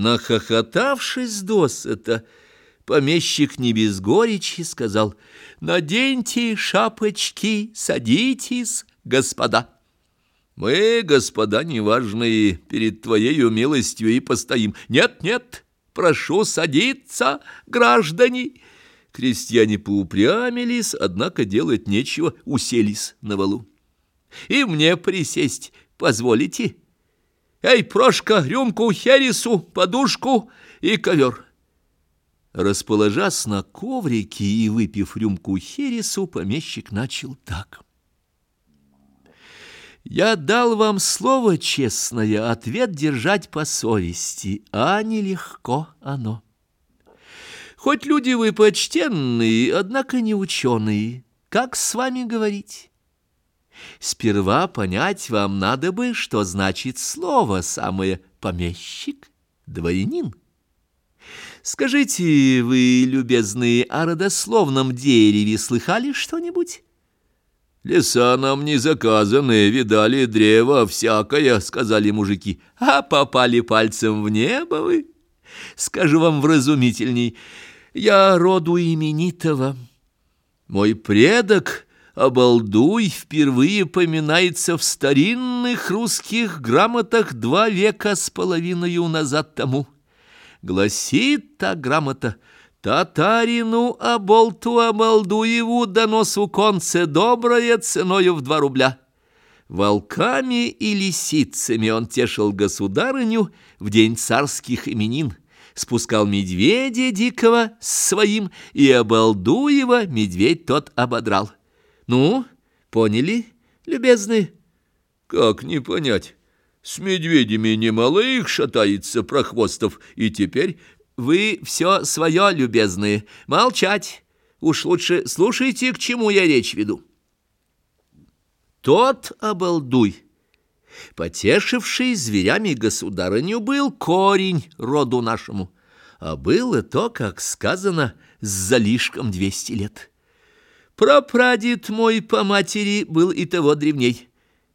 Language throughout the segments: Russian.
Нахохотавшись досыта, помещик не без горечи сказал, «Наденьте шапочки, садитесь, господа». «Мы, господа неважные, перед твоею милостью и постоим. Нет, нет, прошу садиться, граждане». Крестьяне поупрямились, однако делать нечего, уселись на валу. «И мне присесть позволите?» «Эй, Прошка, рюмку хересу, подушку и ковер!» Расположась на коврике и выпив рюмку хересу, помещик начал так. «Я дал вам слово честное, ответ держать по совести, а нелегко оно. Хоть люди вы почтенные, однако не ученые, как с вами говорить?» Сперва понять вам надо бы, что значит слово самое «помещик», «дворянин». Скажите, вы, любезные, о родословном дереве слыхали что-нибудь? «Леса нам не заказаны, видали древо всякое», — сказали мужики. «А попали пальцем в небо вы?» «Скажу вам вразумительней, я роду именитого. Мой предок...» обалдуй впервые поминается в старинных русских грамотах два века с половиной назад тому. Гласит та грамота «Татарину оболту обалдуеву доносу конце доброе ценою в два рубля». Волками и лисицами он тешил государыню в день царских именин, спускал медведя дикого с своим, и обалдуева медведь тот ободрал. Ну, поняли, любезные? Как не понять? С медведями немало их шатается, прохвостов, и теперь вы все свое, любезные, молчать. Уж лучше слушайте, к чему я речь веду. Тот обалдуй, потешивший зверями государыню, был корень роду нашему, а было то, как сказано, с залишком двести лет. Прапрадед мой по матери был и того древней.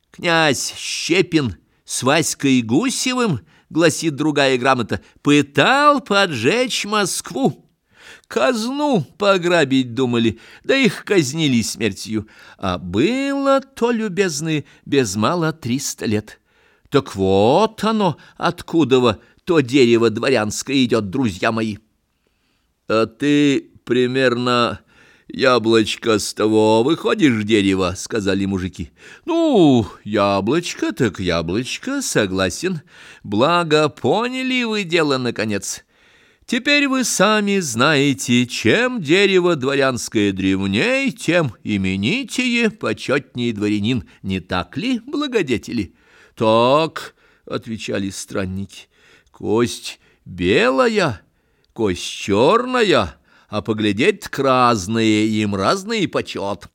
Князь Щепин с Васькой Гусевым, гласит другая грамота, пытал поджечь Москву. Казну пограбить думали, да их казнили смертью. А было то, любезные, без мало триста лет. Так вот оно, откуда то дерево дворянское идет, друзья мои. А ты примерно «Яблочко с того выходишь дерево», — сказали мужики. «Ну, яблочко так яблочко, согласен. Благо, поняли вы дело, наконец. Теперь вы сами знаете, чем дерево дворянское древней, тем именитее, почетней дворянин, не так ли, благодетели?» «Так», — отвечали странники, — «кость белая, кость черная» а поглядеть к разные, им разный почет.